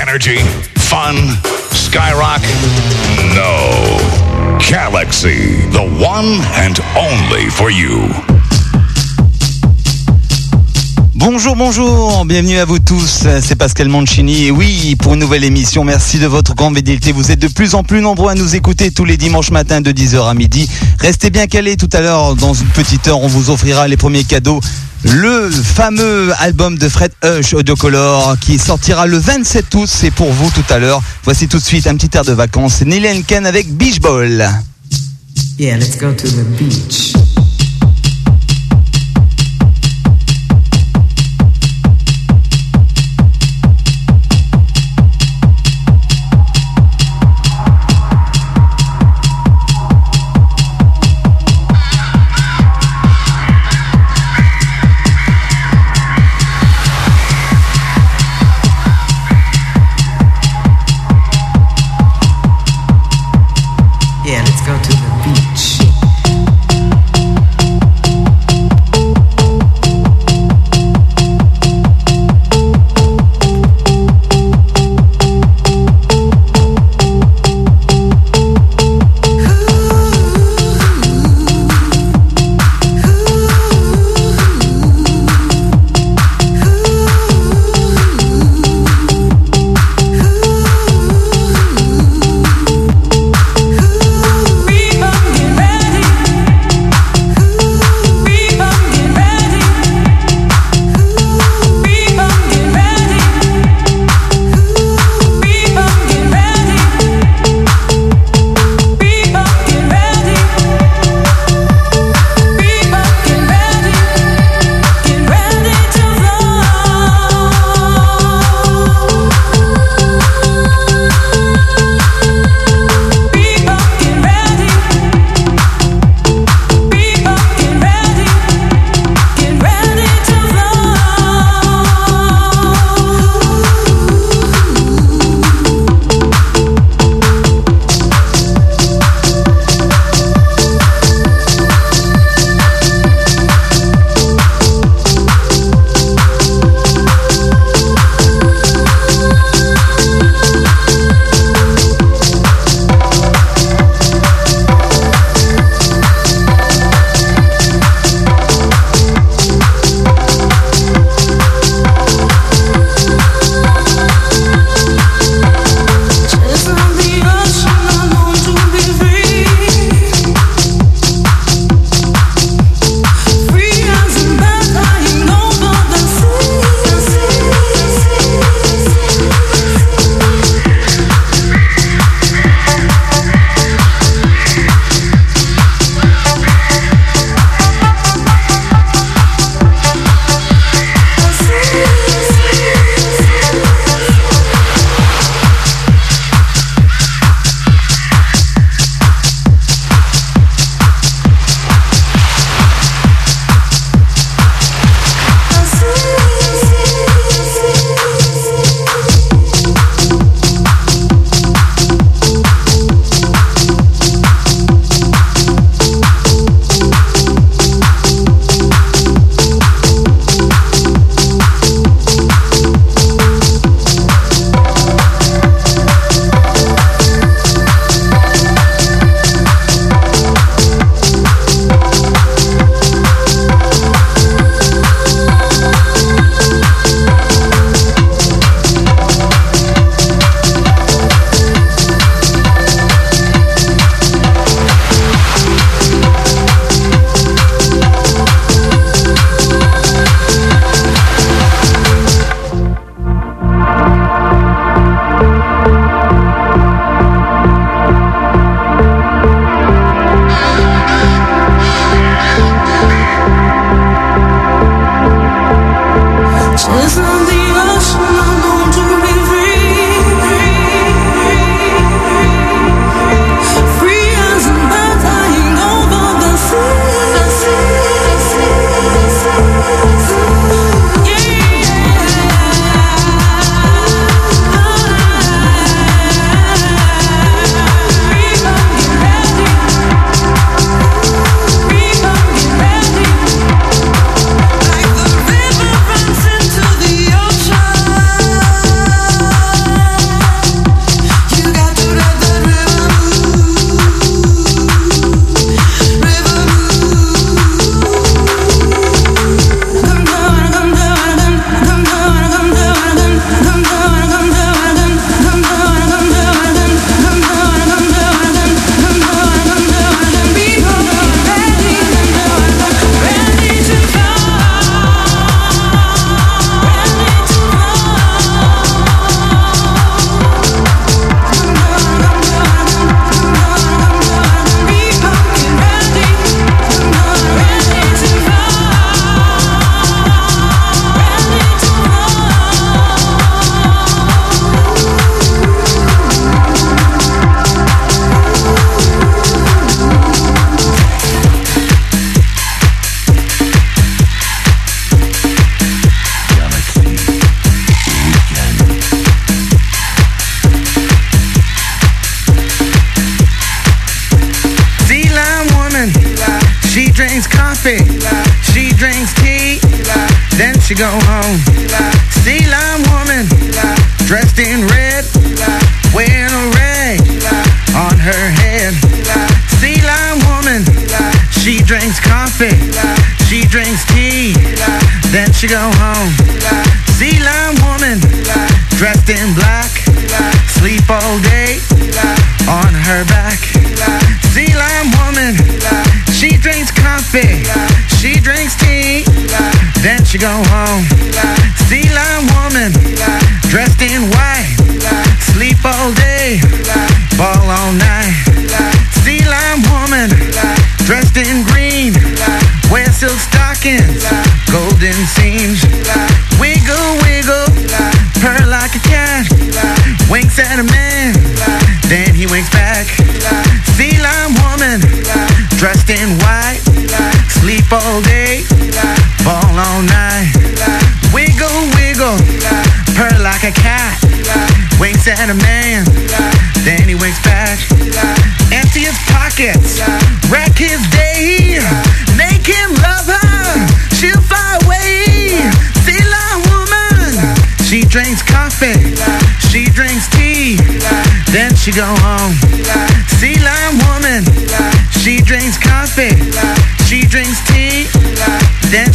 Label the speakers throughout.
Speaker 1: Energy? Fun? Skyrock? No. Galaxy, the one and only for you.
Speaker 2: Bonjour, bonjour, bienvenue à vous tous, c'est Pascal Mancini et oui, pour une nouvelle émission, merci de votre grande fidélité, vous êtes de plus en plus nombreux à nous écouter tous les dimanches matins de 10h à midi. Restez bien calés tout à l'heure, dans une petite heure, on vous offrira les premiers cadeaux. Le fameux album de Fred Hush Audiocolor qui sortira le 27 août, c'est pour vous tout à l'heure. Voici tout de suite un petit air de vacances, Neil Ken avec Beach Ball.
Speaker 3: Yeah, let's go to the beach.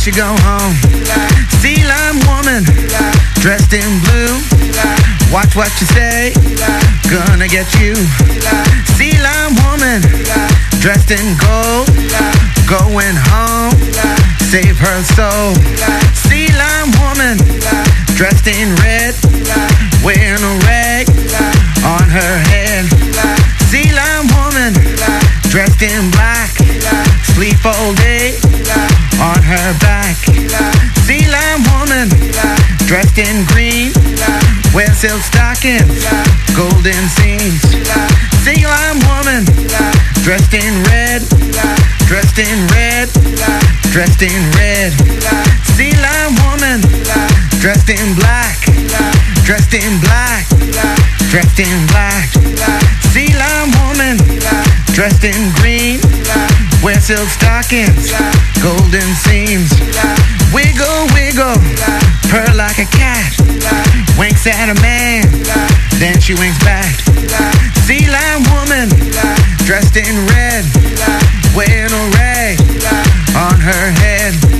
Speaker 4: She go home. Sea lime woman, dressed in blue, watch what you say, gonna get you. Sea lime woman, dressed in gold, going home, save her soul. Sea lime woman, dressed in red, wearing a rag on her head. Sea lime woman, dressed in black, sleep all day on her back. Sea lime woman, dressed in green, wear silk stockings, golden seams. Sea lime woman, dressed in red, dressed in red, dressed in red. Sea lime woman, dressed in black, dressed in black, dressed in black. Sea lime woman, dressed in green, wear silk stockings, golden seams. Wiggle, wiggle, purr like a cat, winks at a man, then she winks back. Sea lime woman, dressed in red, wearing a rag on her head.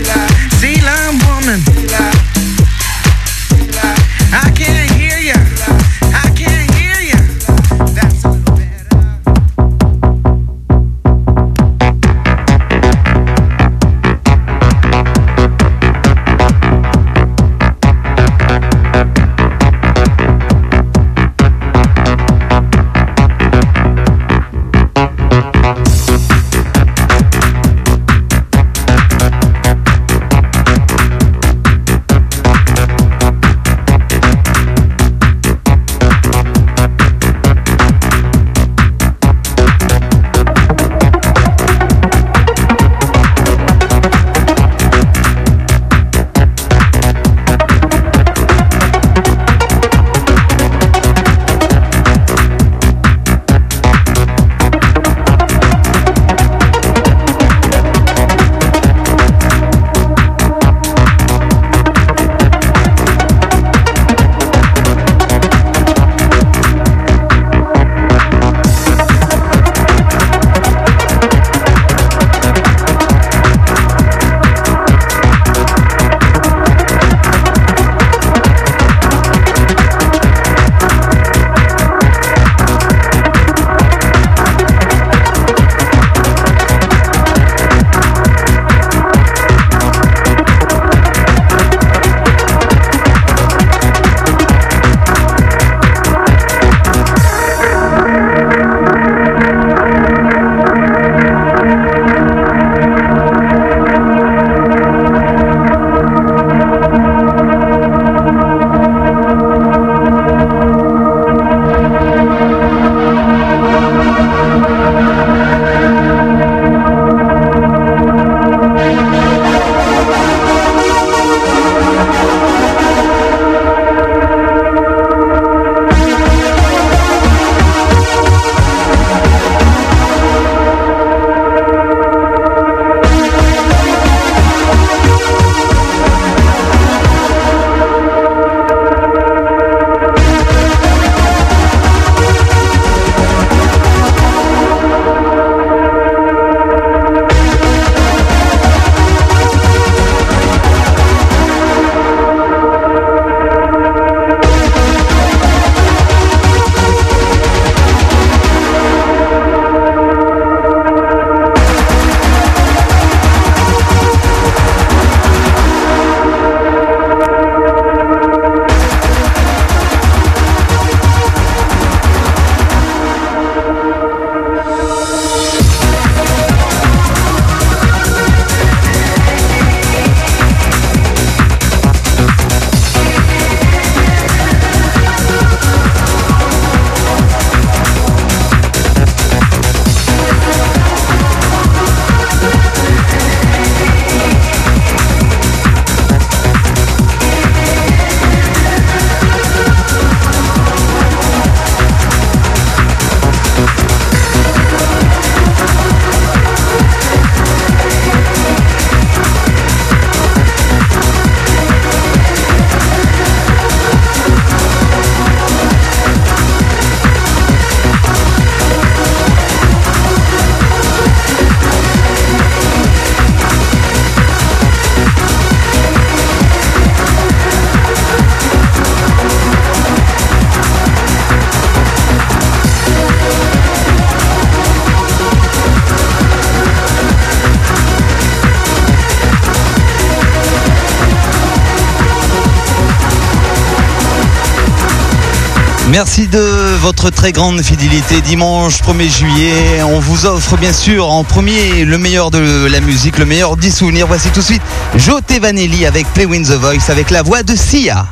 Speaker 2: Merci de votre très grande fidélité. Dimanche 1er juillet, on vous offre bien sûr en premier le meilleur de la musique, le meilleur du souvenir. Voici tout de suite Joté Vanelli avec Play Win the Voice avec la voix de Sia.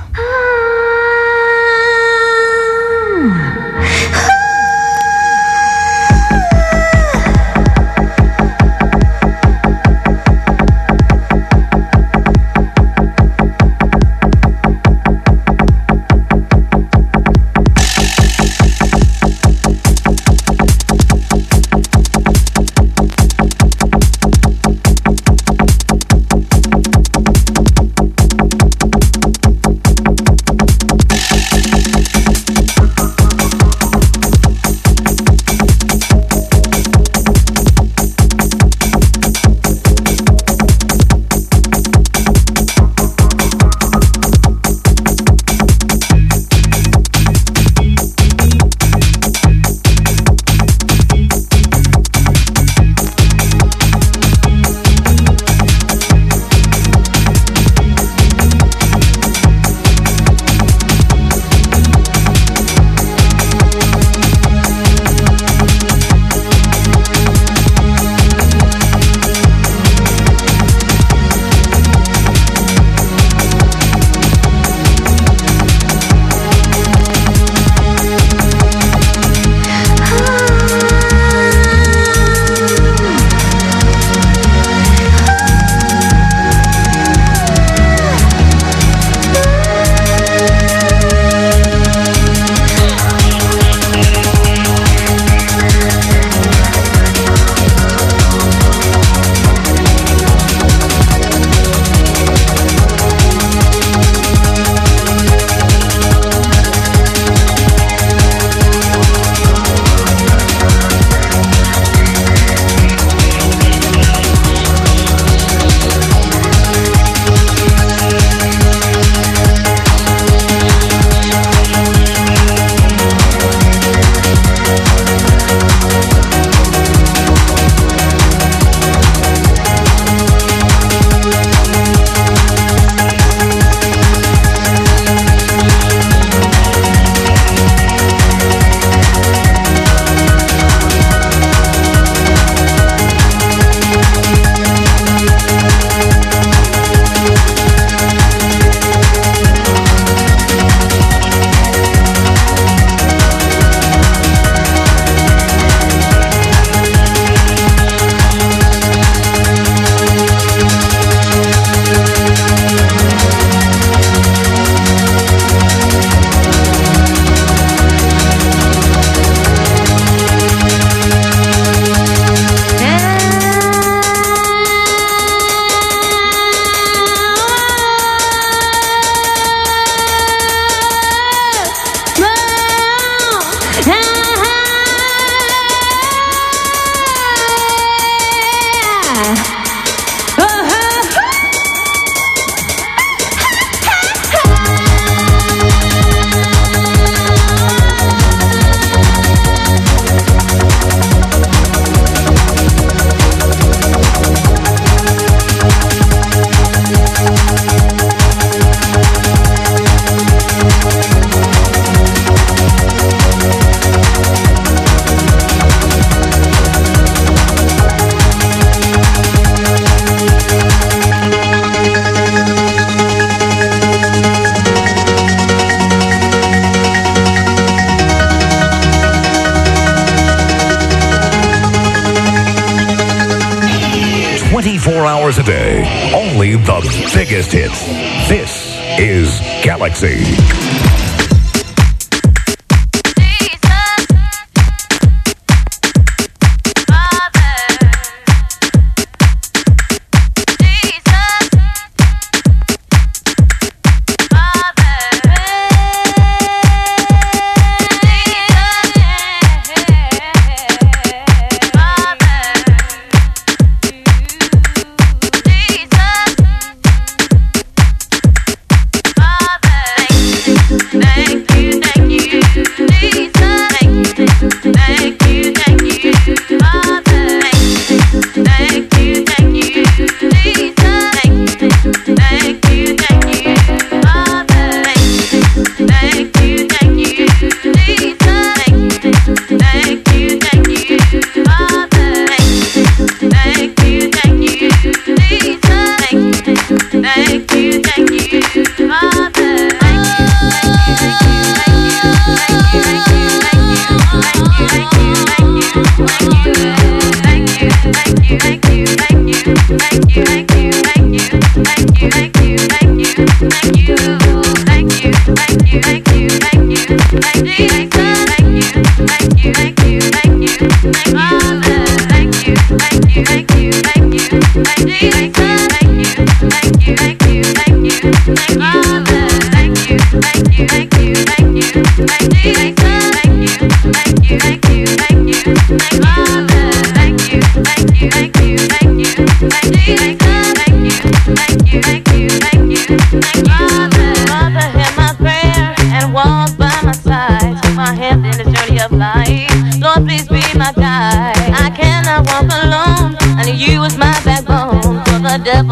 Speaker 2: L'instant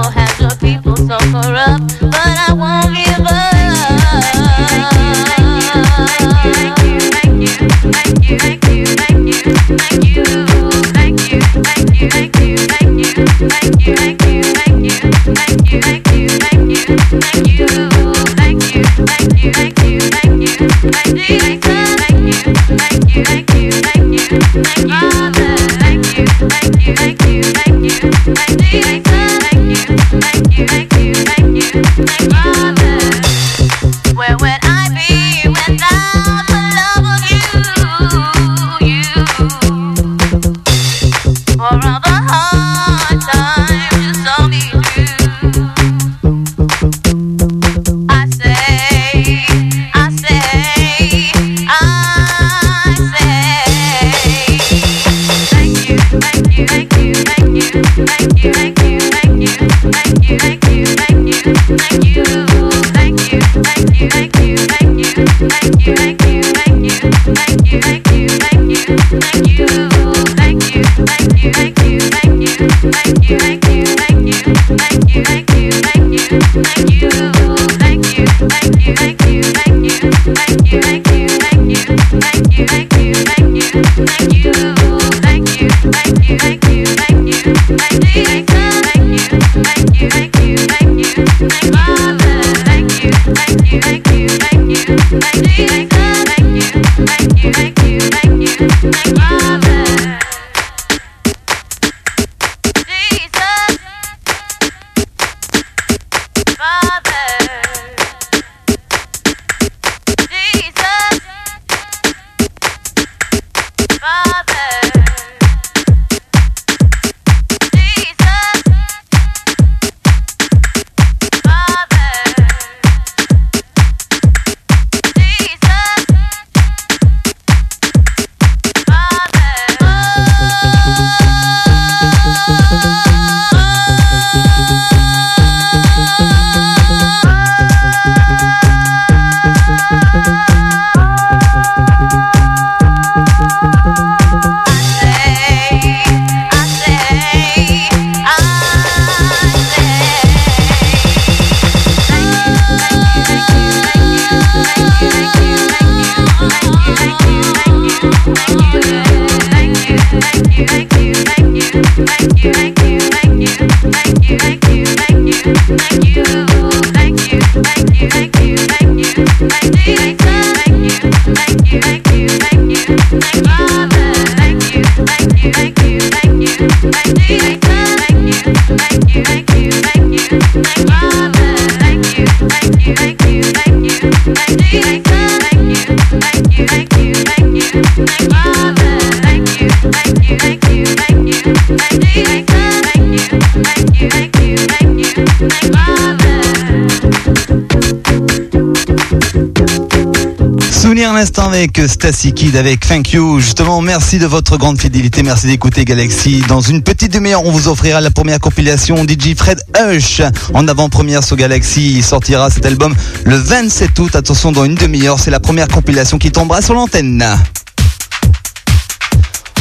Speaker 2: Stacy Kid avec Thank You. Justement, merci de votre grande fidélité. Merci d'écouter Galaxy. Dans une petite demi-heure, on vous offrira la première compilation DJ Fred Hush en avant-première sur Galaxy. Il sortira cet album le 27 août. Attention, dans une demi-heure, c'est la première compilation qui tombera sur l'antenne.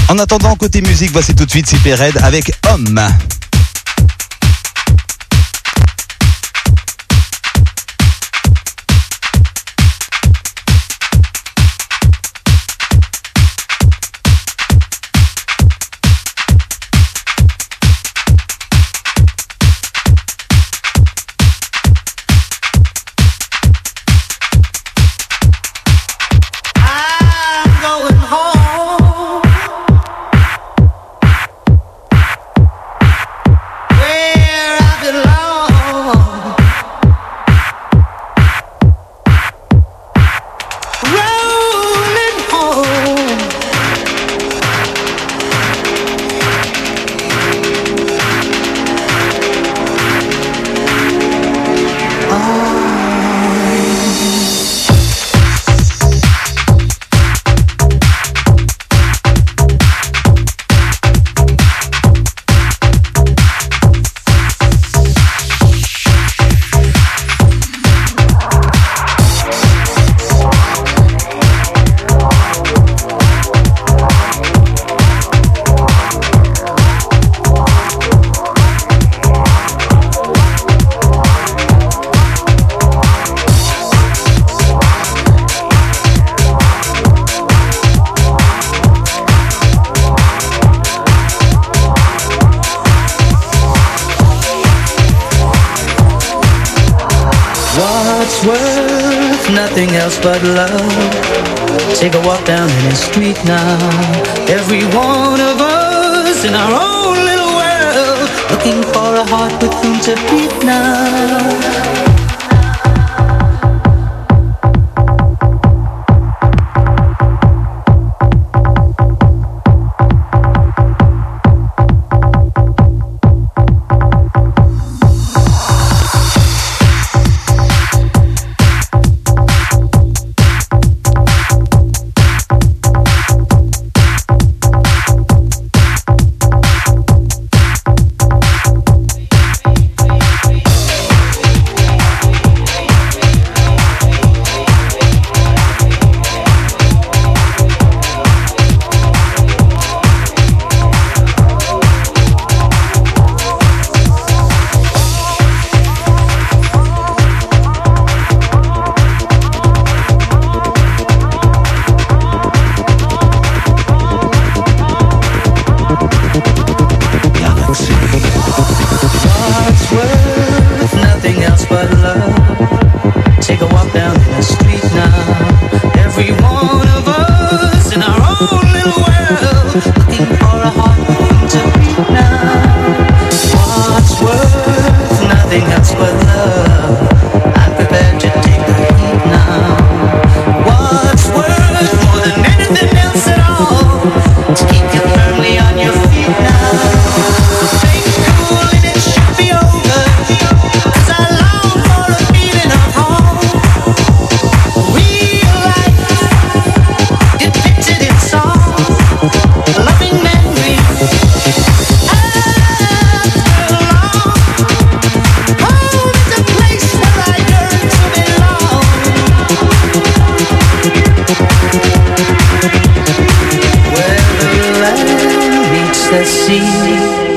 Speaker 2: En attendant, côté musique, voici tout de suite Super Red avec Homme.
Speaker 5: 的心。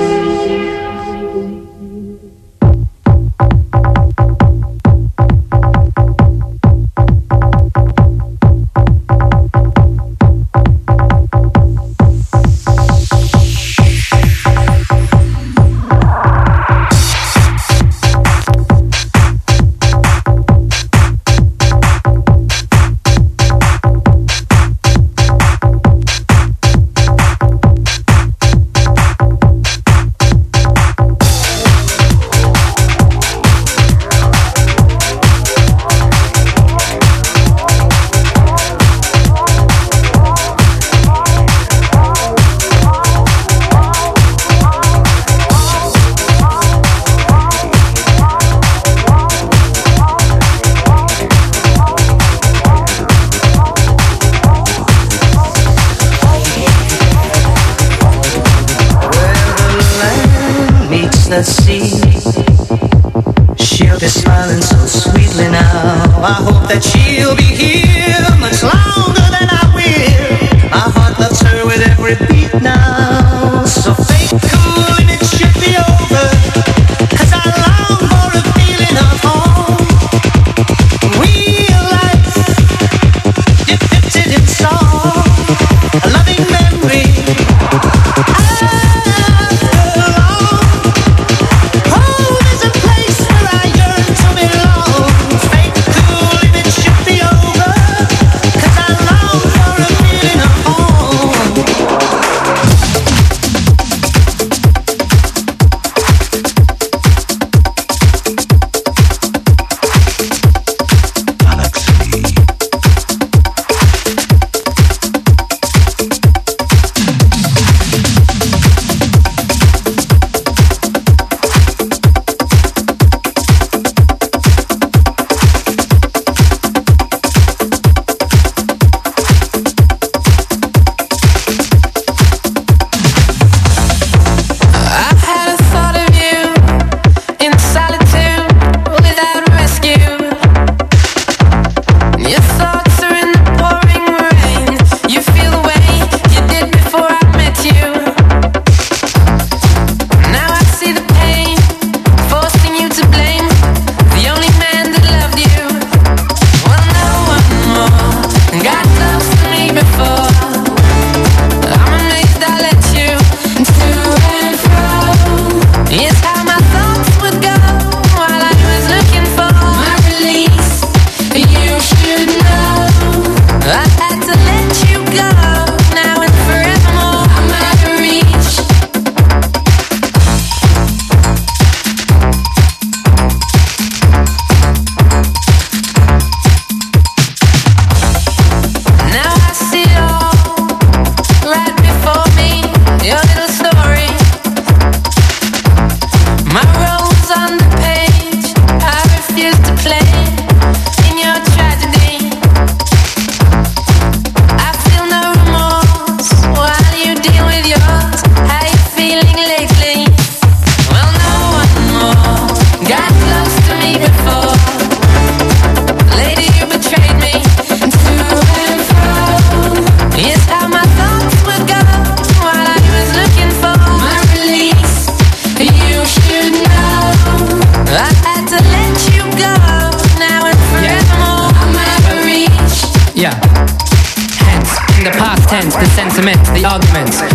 Speaker 5: the arguments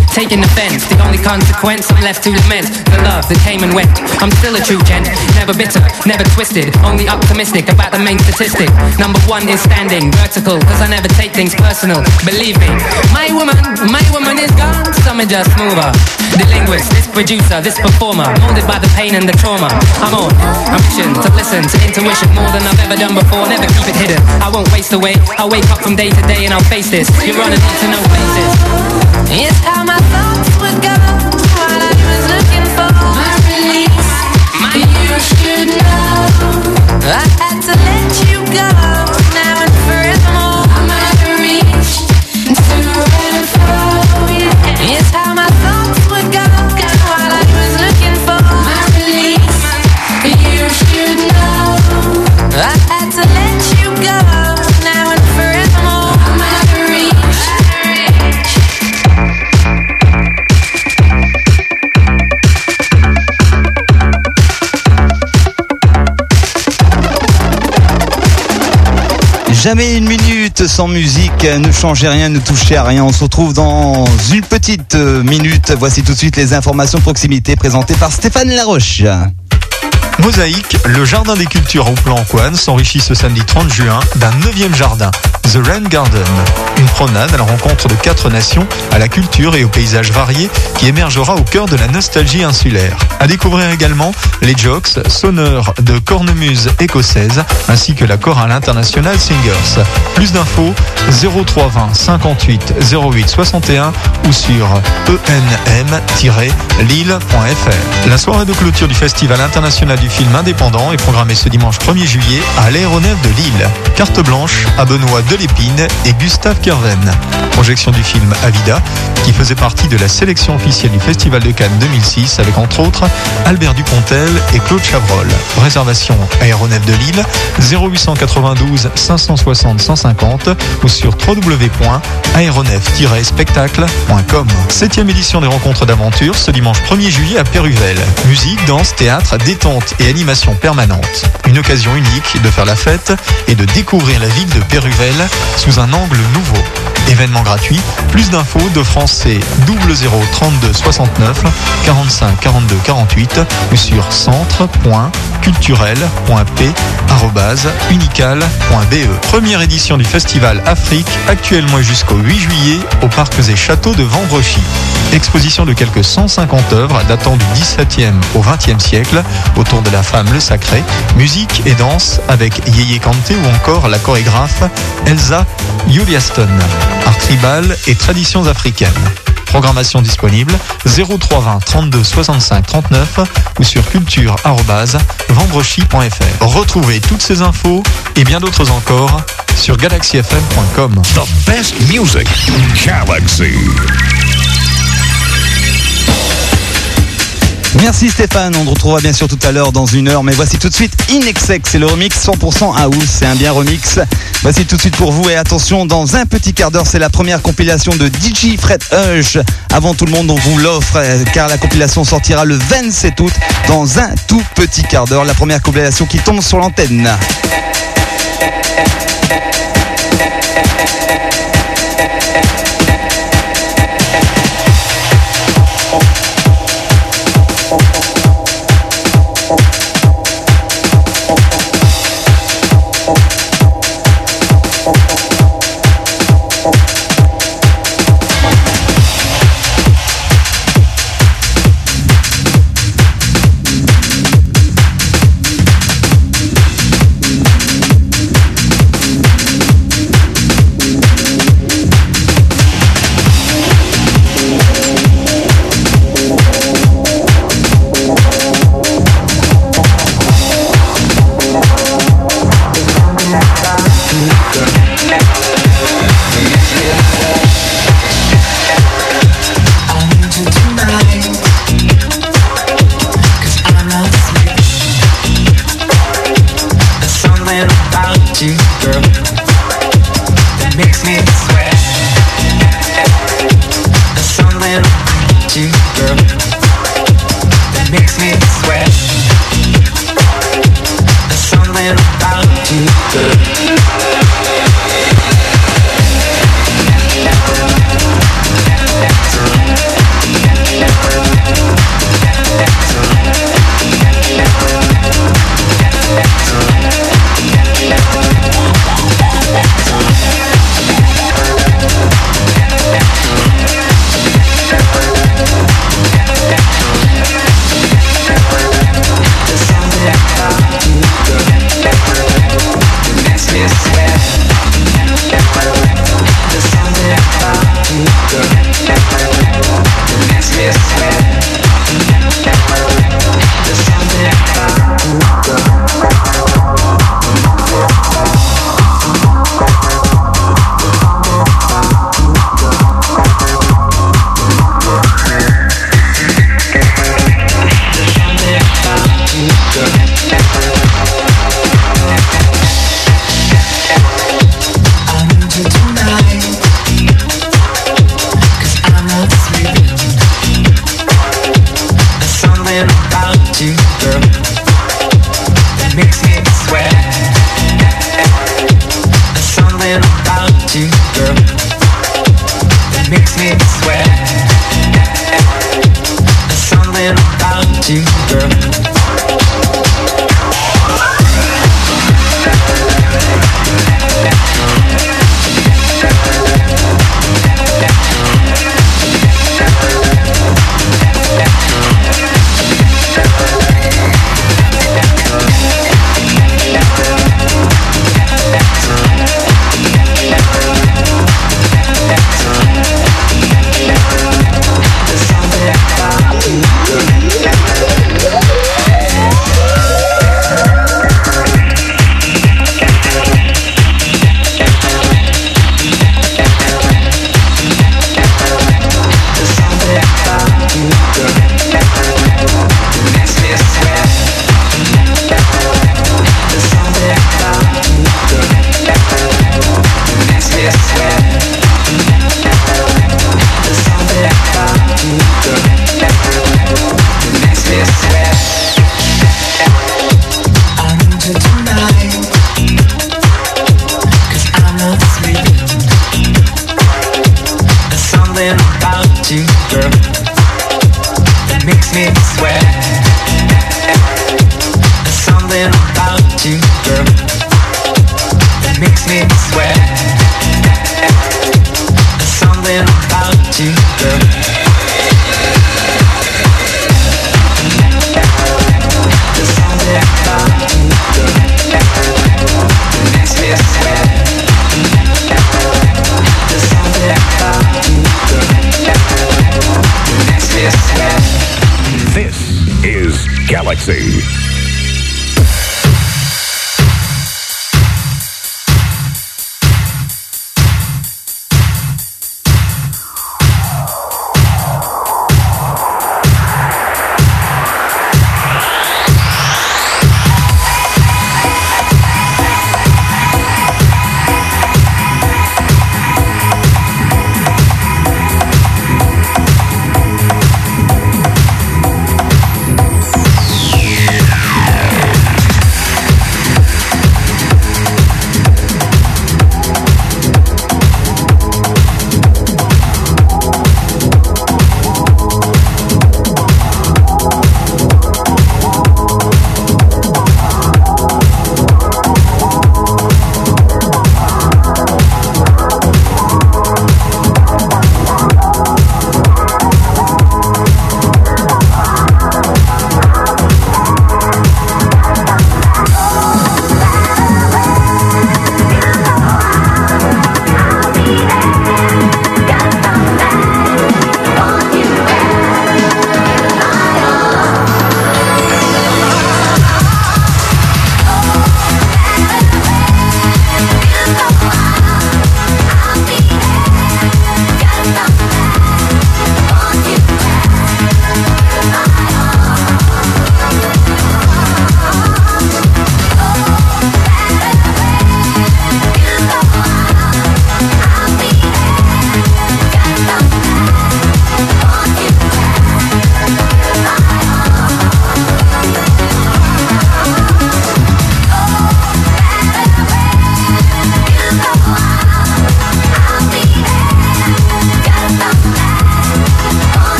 Speaker 6: consequence, I'm left to lament the love that came and went. I'm still a true gent, never bitter, never twisted, only optimistic about the main statistic. Number one is standing vertical, cause I never take things personal. Believe me, my woman, my woman is gone, some are just mover. The linguist, this producer, this performer, molded by the pain and the trauma. I'm on a mission to listen to intuition more than I've ever done before. Never keep it hidden. I won't waste away. I'll wake up from day to day and I'll face this. You're on a need to know basis. It's how my thoughts would go. I had to let you go
Speaker 2: Jamais une minute sans musique, ne changez rien, ne touchez à rien. On se retrouve dans une petite euh, minute. Voici tout de suite les informations proximité présentées par Stéphane Laroche.
Speaker 7: Mosaïque, le jardin des cultures au plan Anquan s'enrichit ce samedi 30 juin d'un neuvième jardin, The Rain Garden. Une promenade à la rencontre de quatre nations, à la culture et aux paysages variés qui émergera au cœur de la nostalgie insulaire. À découvrir également les jokes sonores de cornemuse écossaise ainsi que la chorale internationale Singers. Plus d'infos 0320 58 08 61 ou sur enm-lille.fr. La soirée de clôture du Festival international du film indépendant est programmée ce dimanche 1er juillet à l'aéronef de Lille. Carte blanche à Benoît Delépine et Gustave Kerven. Projection du film Avida qui faisait partie de la sélection officielle du Festival de Cannes 2006 avec entre autres Albert Dupontel et Claude Chabrol. Réservation aéronef de Lille 0892 560 150 ou sur www.aéronef-spectacle.com. Septième édition des rencontres d'aventure ce dimanche 1er juillet à Péruvel. Musique, danse, théâtre, détente et animation permanente. Une occasion unique de faire la fête et de découvrir la ville de Péruvel sous un angle nouveau. Événement gratuit, plus d'infos de français 00 32 69 45 42 48 ou sur centre.culturel.p.unical.be. Première édition du festival Afrique, actuellement jusqu'au 8 juillet au parcs et châteaux de Vendrechy. Exposition de quelques 150 œuvres datant du 17e au 20e siècle autour de la femme le sacré, musique et danse avec Yeye Kante ou encore la chorégraphe Elsa Juliaston, art tribal et traditions africaines. Programmation disponible 0320 32 65 39 ou sur culture-vendrechy.fr. Retrouvez toutes ces infos et bien d'autres encore sur galaxyfm.com.
Speaker 8: The best music, Galaxy.
Speaker 2: Merci Stéphane, on te retrouvera bien sûr tout à l'heure dans une heure, mais voici tout de suite Inexex, c'est le remix 100% house, c'est un bien remix. Voici tout de suite pour vous et attention, dans un petit quart d'heure, c'est la première compilation de DJ Fred Hush. Avant tout le monde, on vous l'offre car la compilation sortira le 27 août dans un tout petit quart d'heure, la première compilation qui tombe sur l'antenne.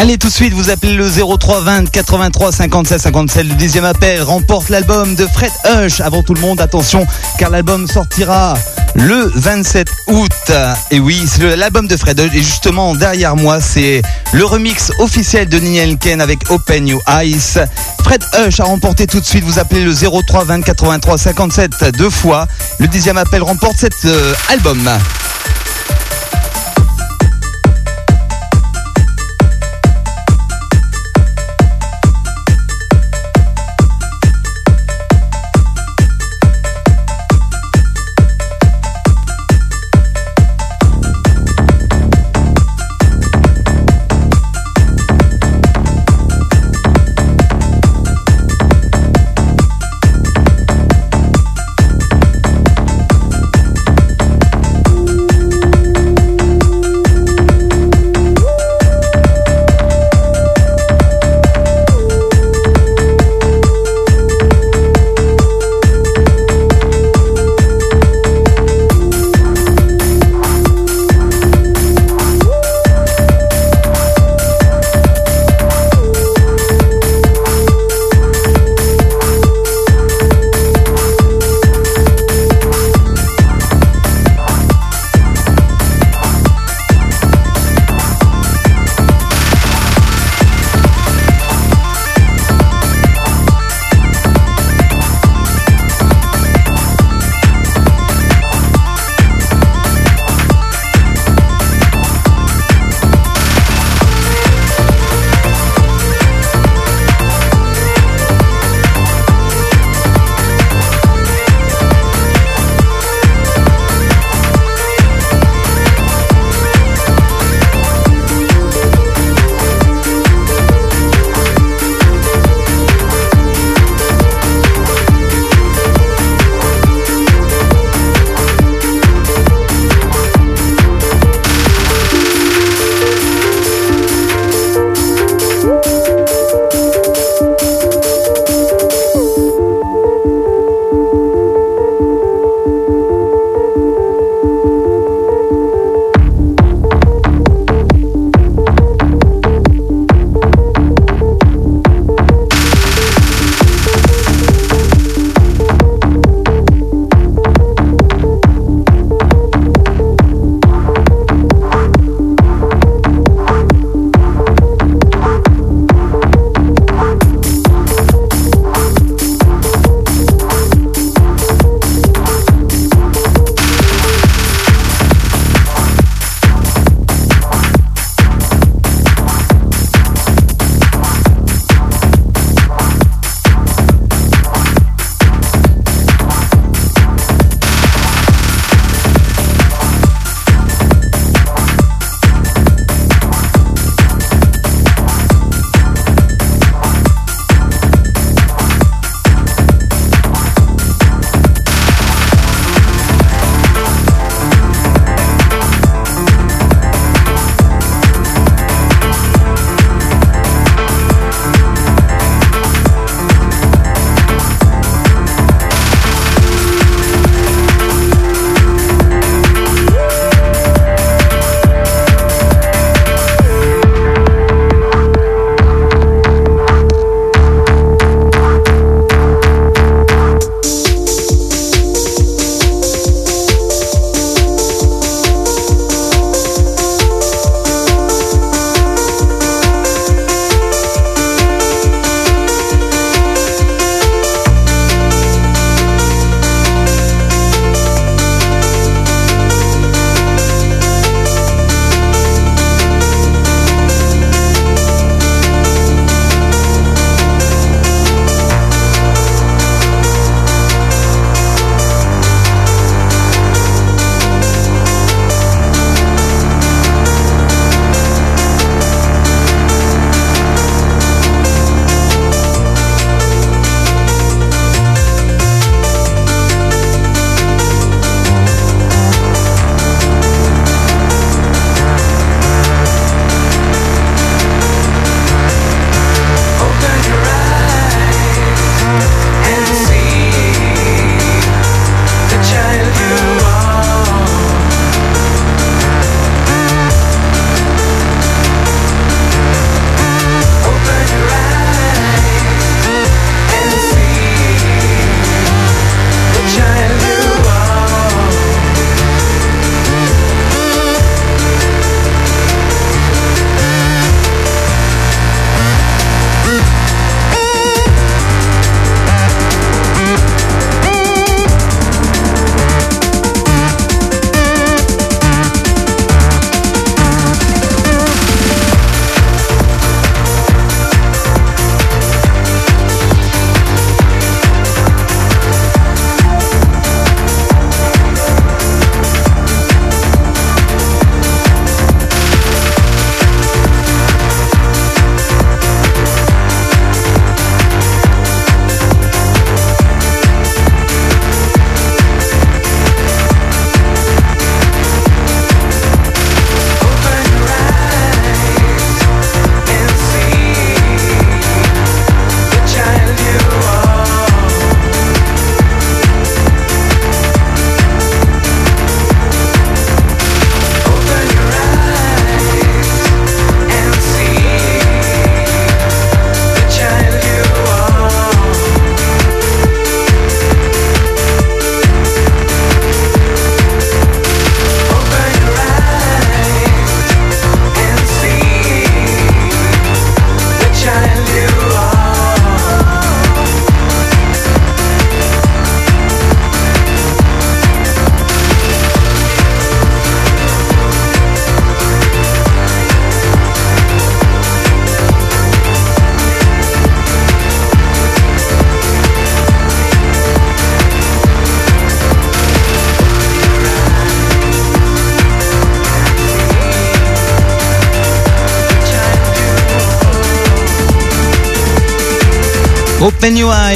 Speaker 2: Allez, tout de suite, vous appelez le 03 20 83 57 57. Le dixième appel remporte l'album de Fred Hush. Avant tout le monde, attention, car l'album sortira le 27 août. Et oui, c'est l'album de Fred Hush. Et justement, derrière moi, c'est le remix officiel de Niel Ken avec Open Your Eyes. Fred Hush a remporté tout de suite. Vous appelez le 03 20 83 57 deux fois. Le dixième appel remporte cet euh, album.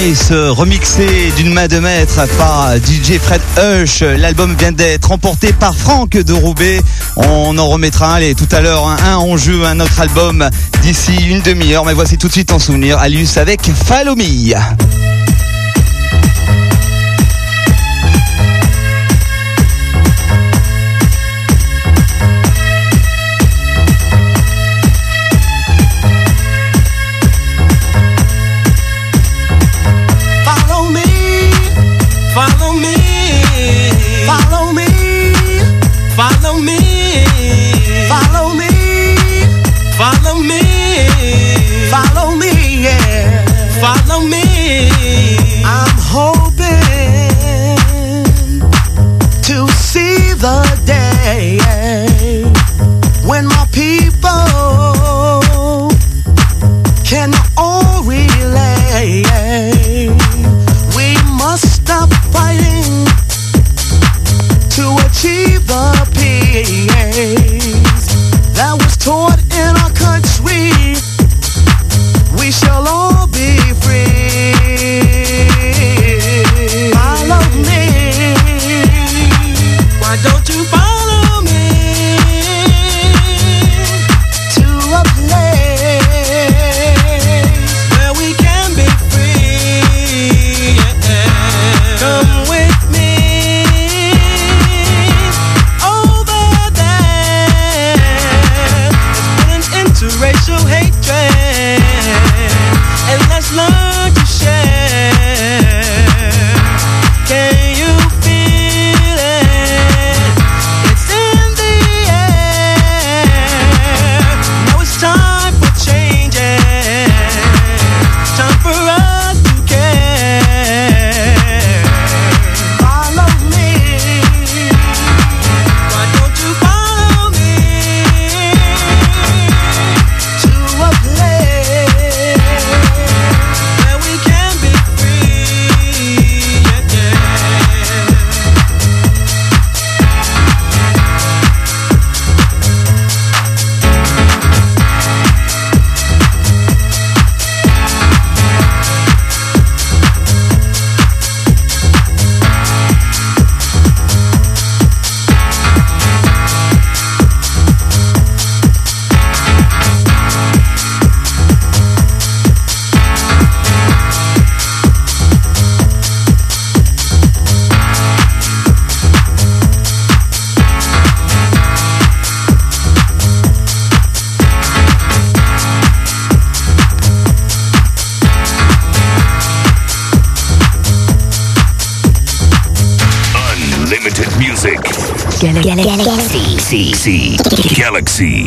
Speaker 2: Eyes, remixé d'une main de maître par DJ Fred Hush. L'album vient d'être remporté par Franck de Roubaix. On en remettra allez, tout à l'heure un, on joue un autre album d'ici une demi-heure. Mais voici tout de suite en souvenir Alius avec Follow Me.
Speaker 8: Galaxy.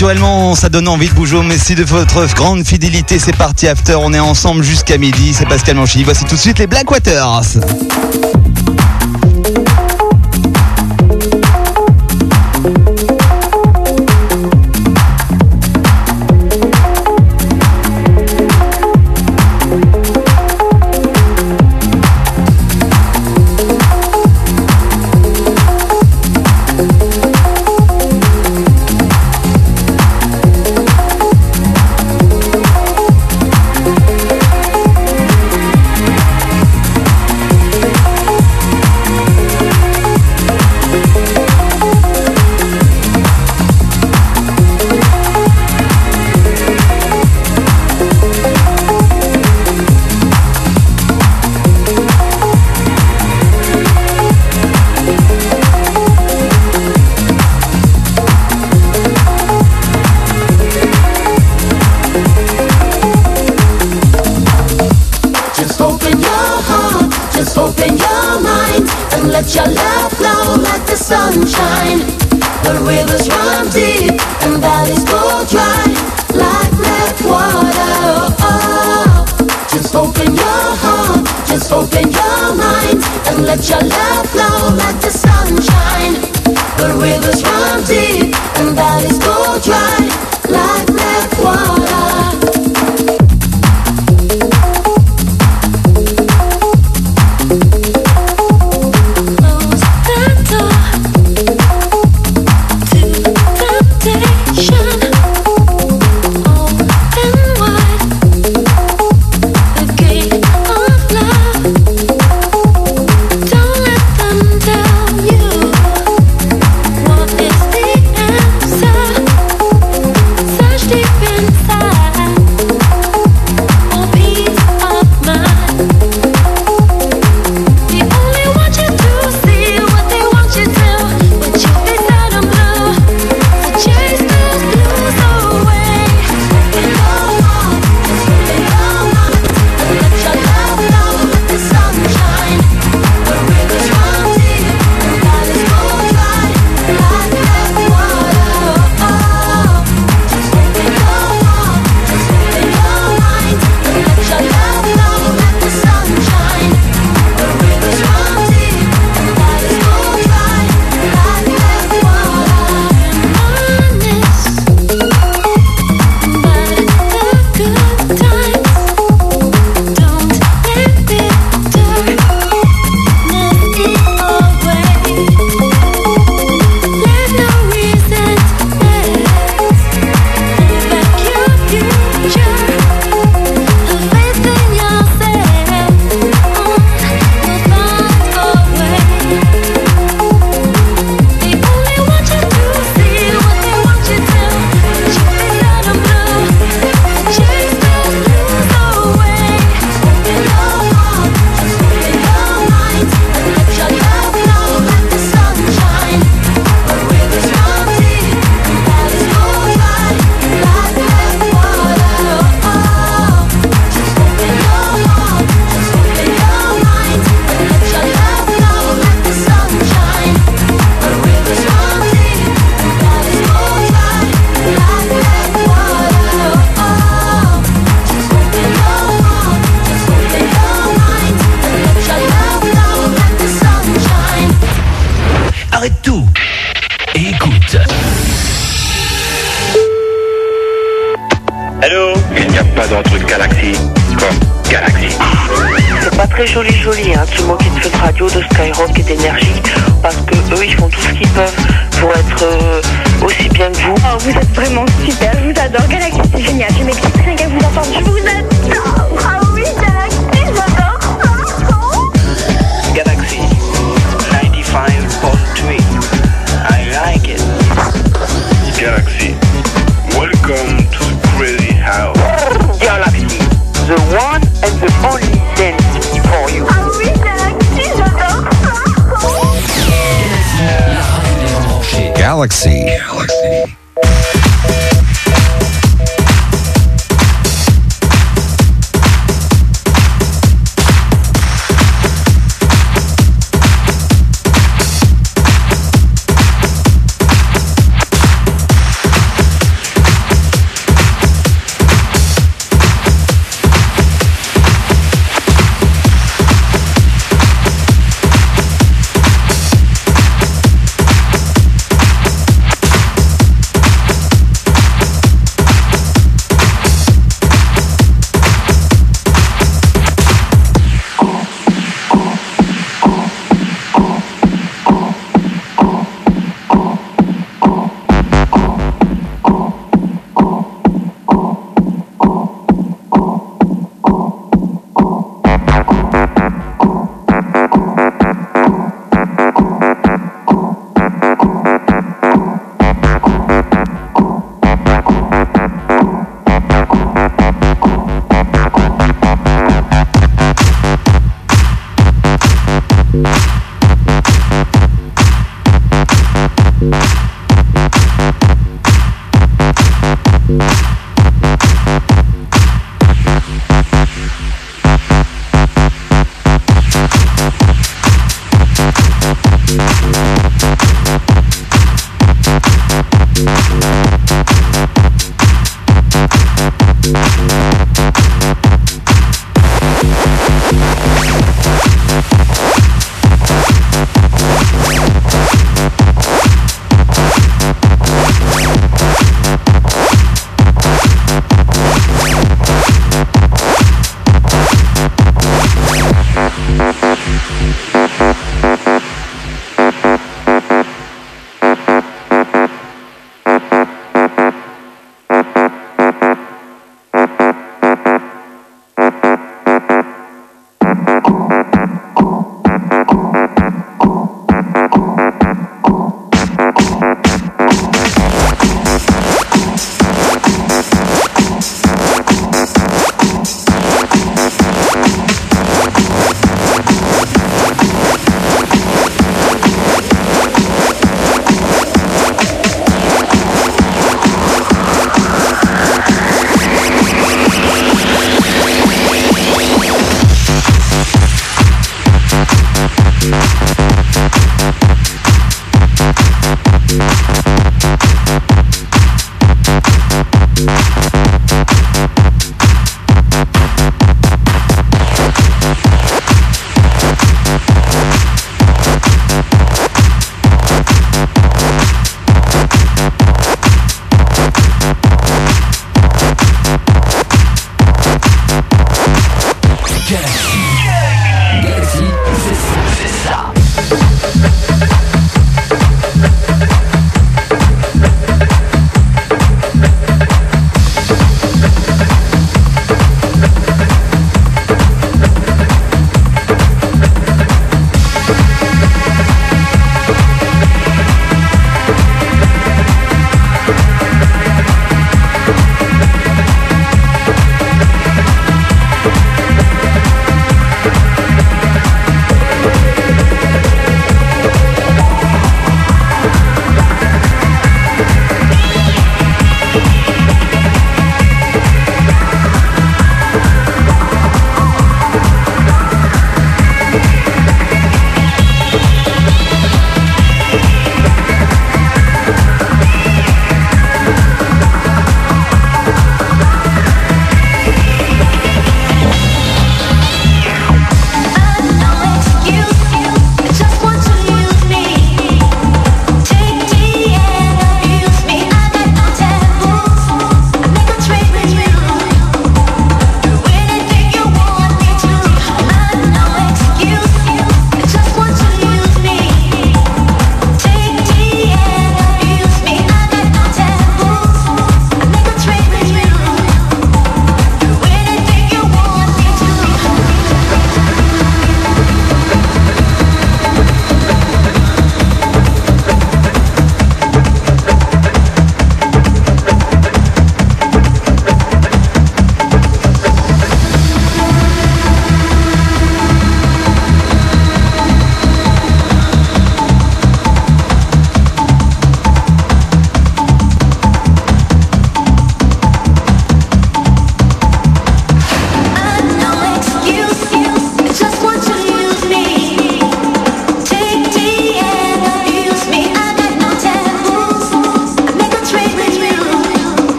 Speaker 2: Naturellement, ça donne envie de bouger au Messi de votre grande fidélité. C'est parti after, on est ensemble jusqu'à midi. C'est Pascal Manchi. Voici tout de suite les
Speaker 9: Black
Speaker 10: Waters. Galaxy.
Speaker 1: Galaxy.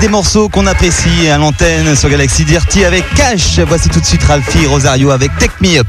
Speaker 11: des morceaux qu'on apprécie à l'antenne sur Galaxy Dirty avec Cash. Voici tout de suite Ralphie Rosario avec Take Me Up.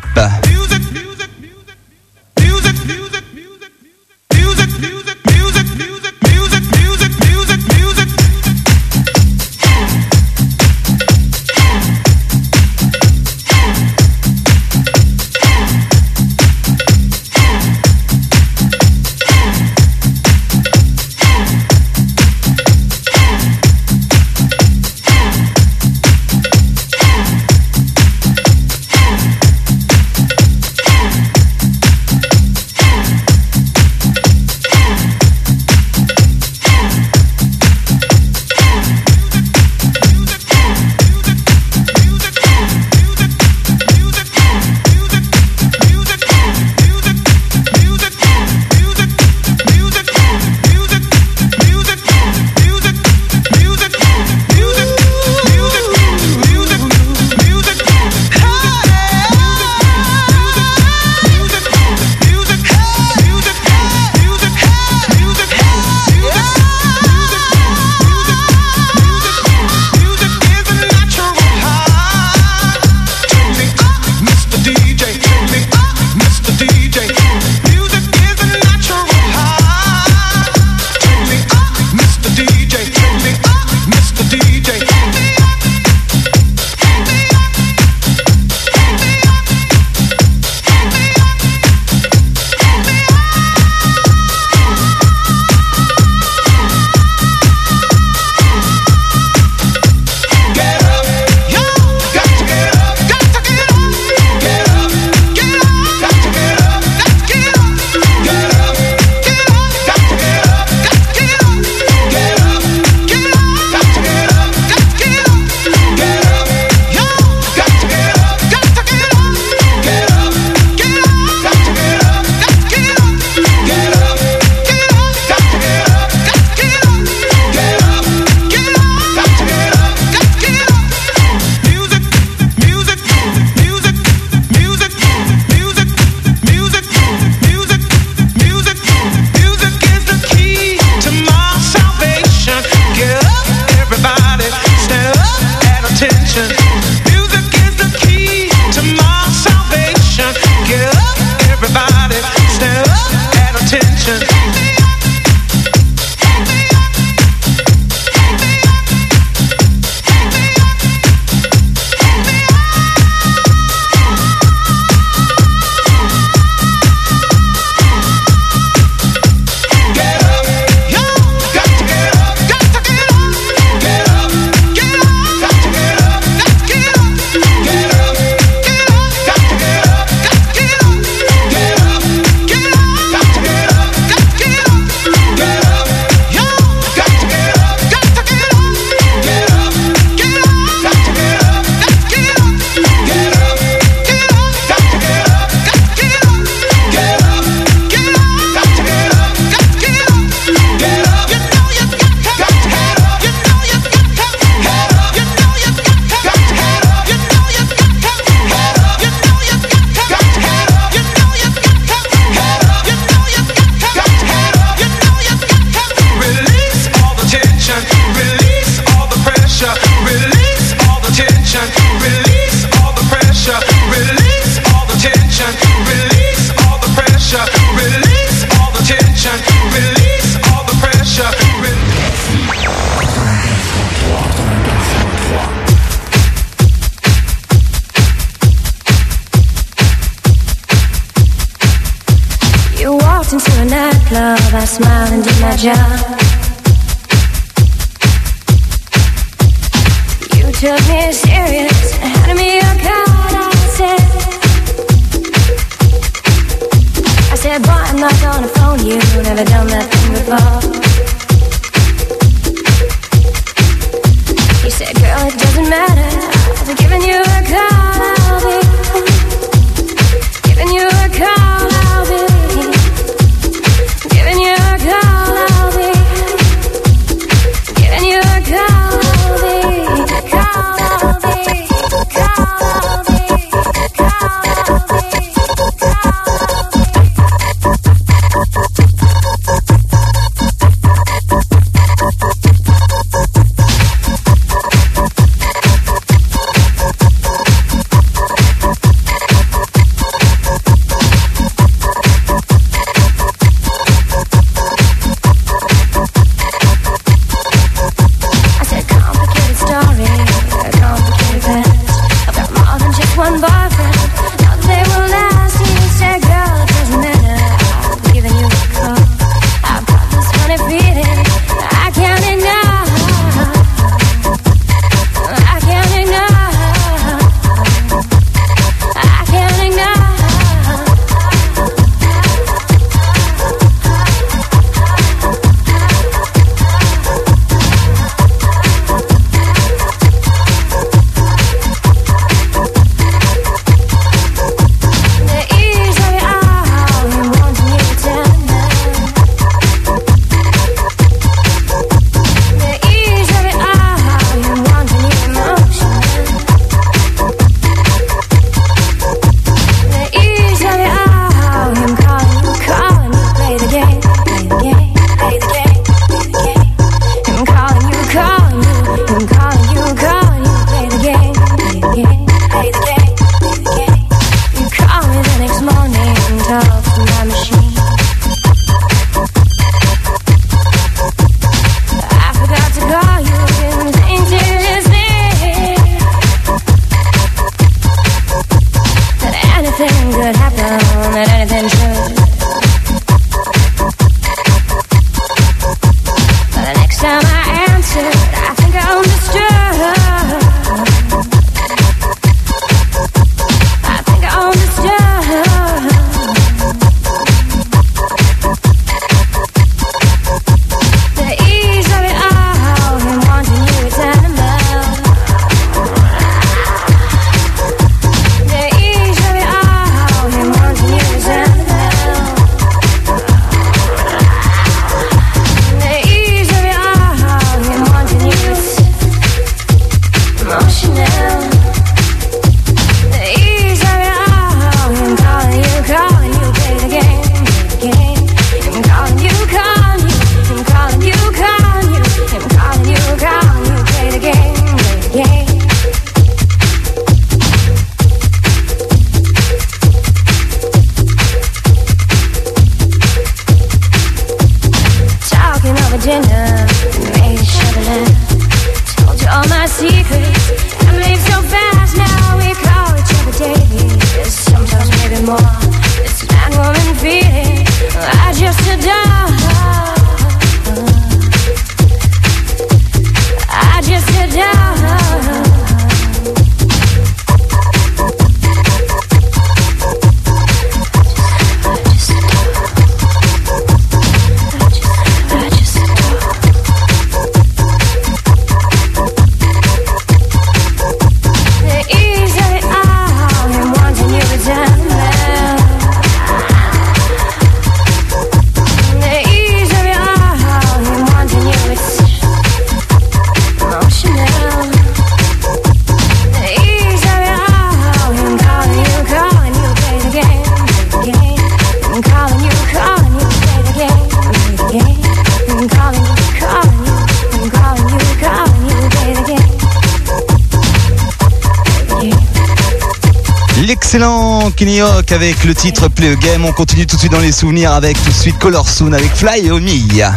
Speaker 2: Kenny Hawk avec le titre Play a Game. On continue tout de suite dans les souvenirs avec tout de suite Color Soon avec Fly On Me.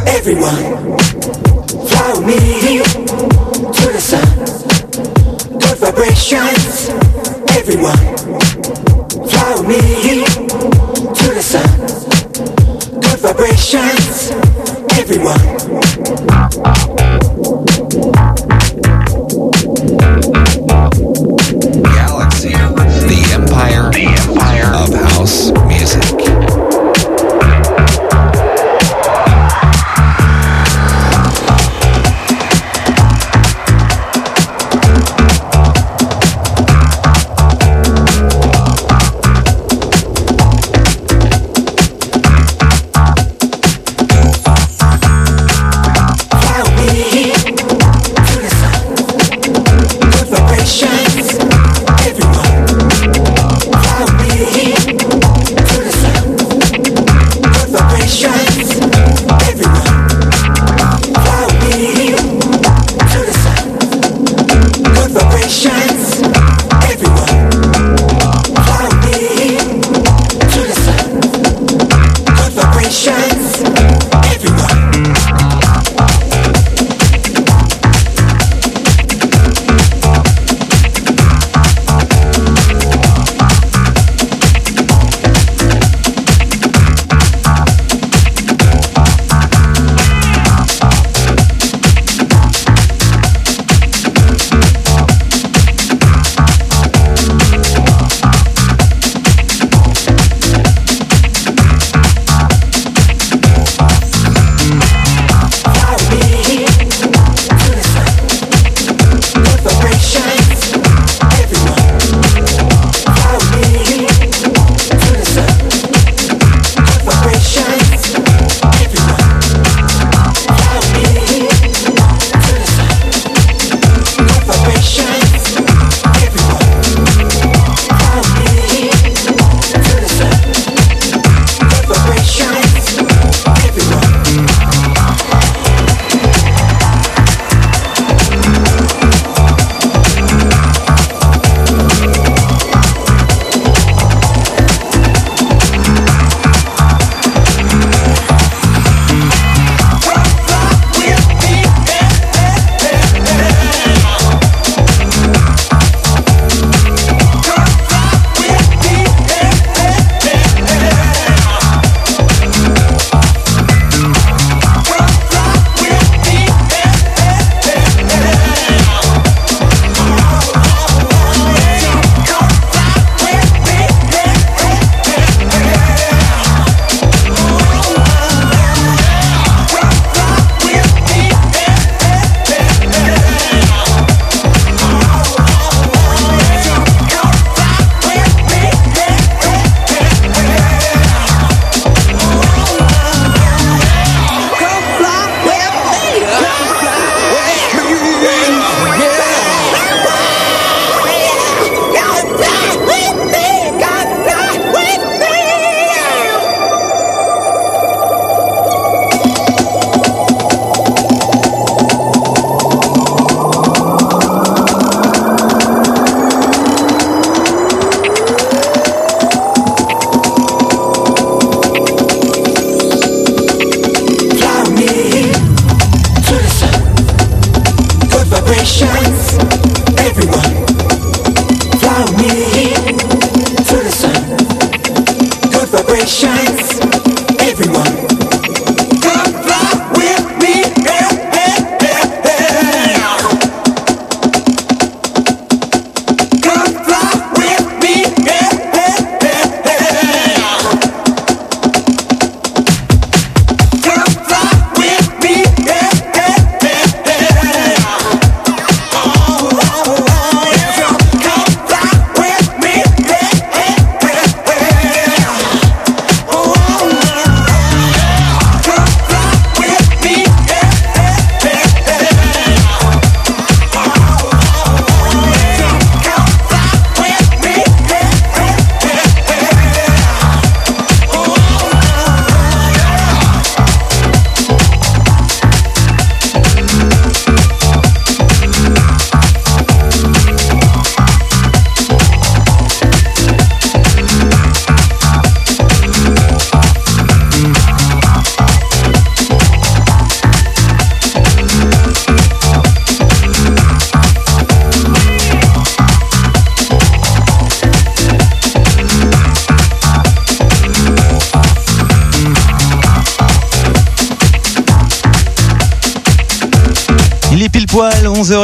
Speaker 12: Everyone, fly with me to the sun. Good vibrations. Everyone, fly with me to the sun. Good vibrations.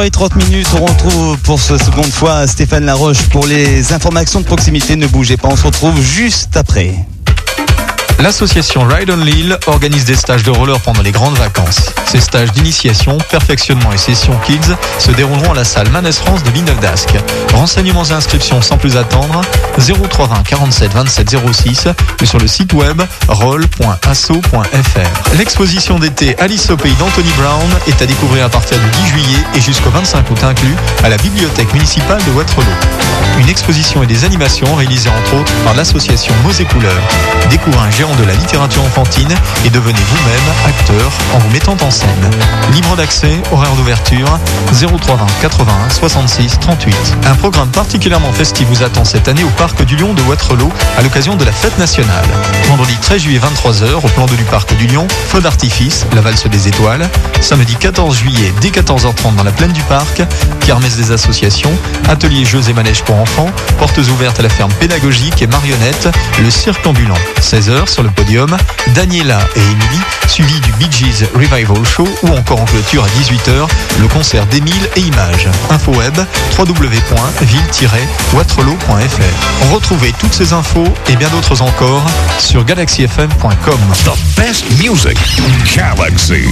Speaker 2: 30 minutes, on retrouve pour ce seconde fois Stéphane Laroche pour les informations de proximité. Ne bougez pas, on se retrouve juste après.
Speaker 7: L'association Ride on Lille organise des stages de roller pendant les grandes vacances. Ces stages d'initiation, perfectionnement et session kids se dérouleront à la salle Manès France de Villeneuve d'Ascq. Renseignements et inscriptions sans plus attendre 0320 47 27 06 ou sur le site web roll.asso.fr. L'exposition d'été Alice au pays d'Anthony Brown est à découvrir à partir du 10 juillet et jusqu'au 25 août inclus à la bibliothèque municipale de Waterloo. Une exposition et des animations réalisées entre autres par l'association Mots et Couleurs. Découvrez un de la littérature enfantine et devenez vous-même acteur en vous mettant en scène. Libre d'accès, horaire d'ouverture 0320 81 66 38. Un programme particulièrement festif vous attend cette année au Parc du Lion de Waterloo à l'occasion de la fête nationale. Vendredi 13 juillet 23h au plan de du Parc du Lion, feu d'artifice, la valse des étoiles. Samedi 14 juillet dès 14h30 dans la plaine du parc, kermesse des associations, ateliers jeux et manèges pour enfants, portes ouvertes à la ferme pédagogique et marionnette, le cirque ambulant. 16h sur le podium, Daniela et Emily, suivi du Bee Gees Revival Show ou encore en clôture à 18h, le concert d'Émile et Images. Info web www.ville-waterloo.fr. Retrouvez toutes ces infos et bien d'autres encore sur galaxyfm.com.
Speaker 8: The best music, Galaxy.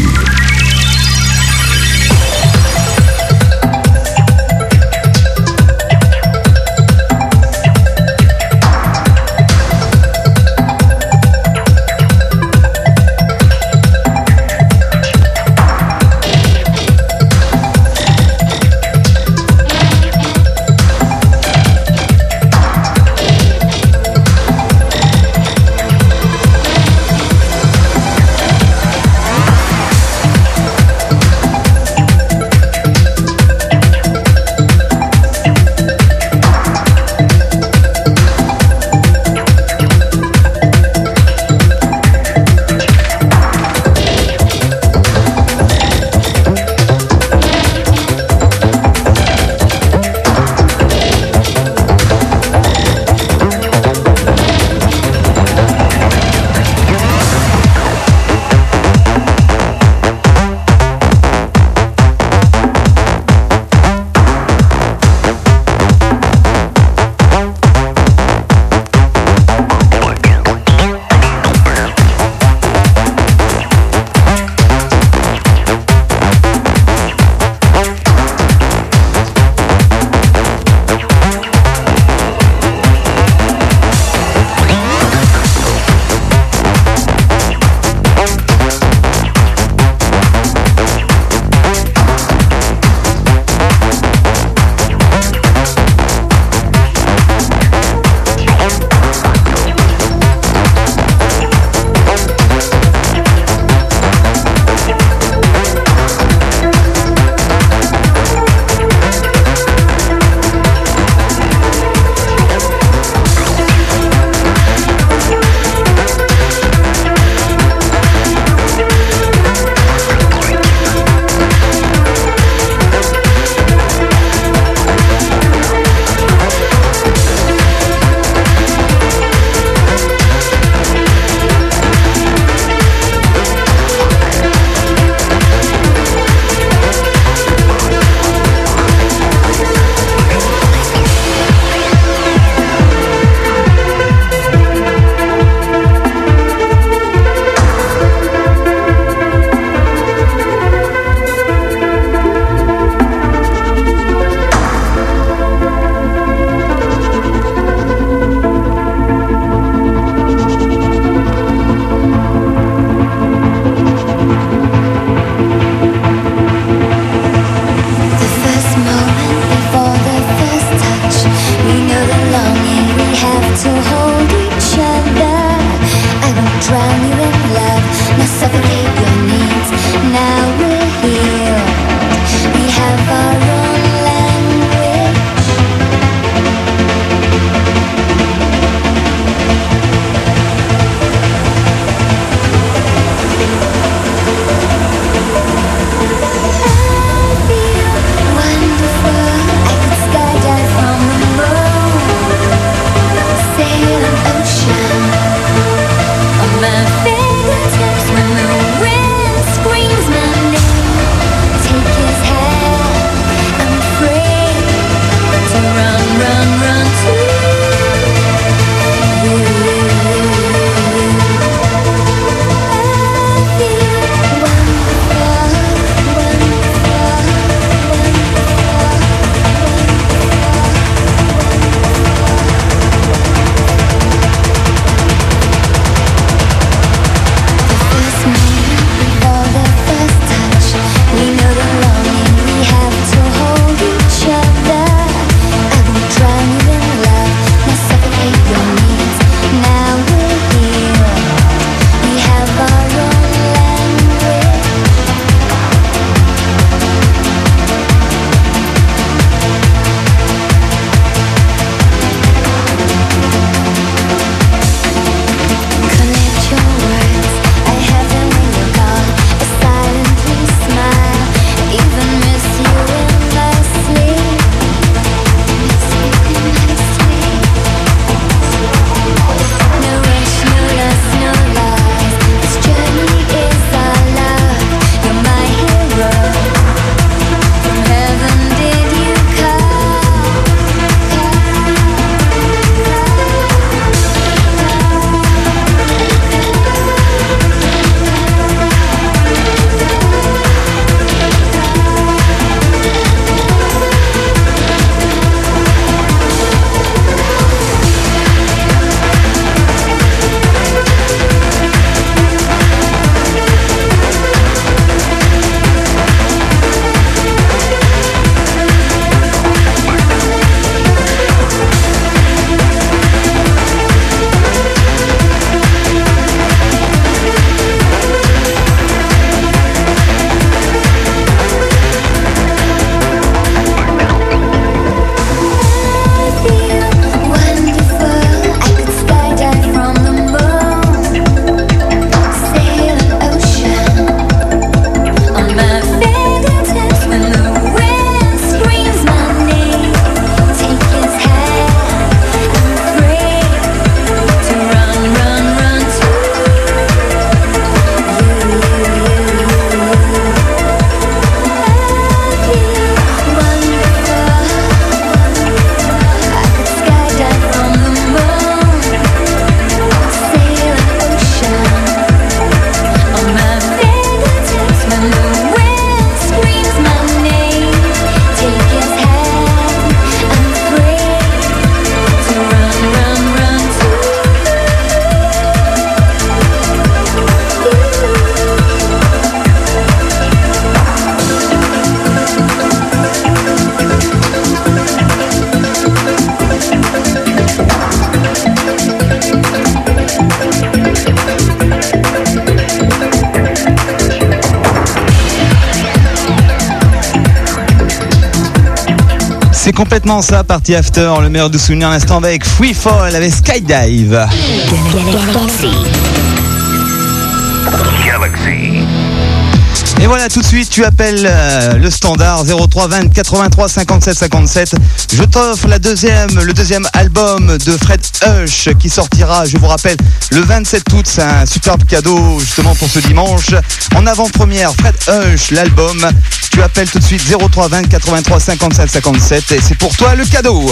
Speaker 8: Complètement ça, Party After, le meilleur de souvenirs à l'instant avec Free Fall, avec Skydive. Et voilà, tout de suite, tu appelles euh, le standard 03 20 83 57 57. Je t'offre la deuxième, le deuxième album de Fred Hush qui sortira, je vous rappelle, le 27 août. C'est un superbe cadeau justement pour ce dimanche. En avant-première, Fred Hush, l'album. Tu appelles tout de suite 03 20 83 57 57 et c'est pour toi le cadeau.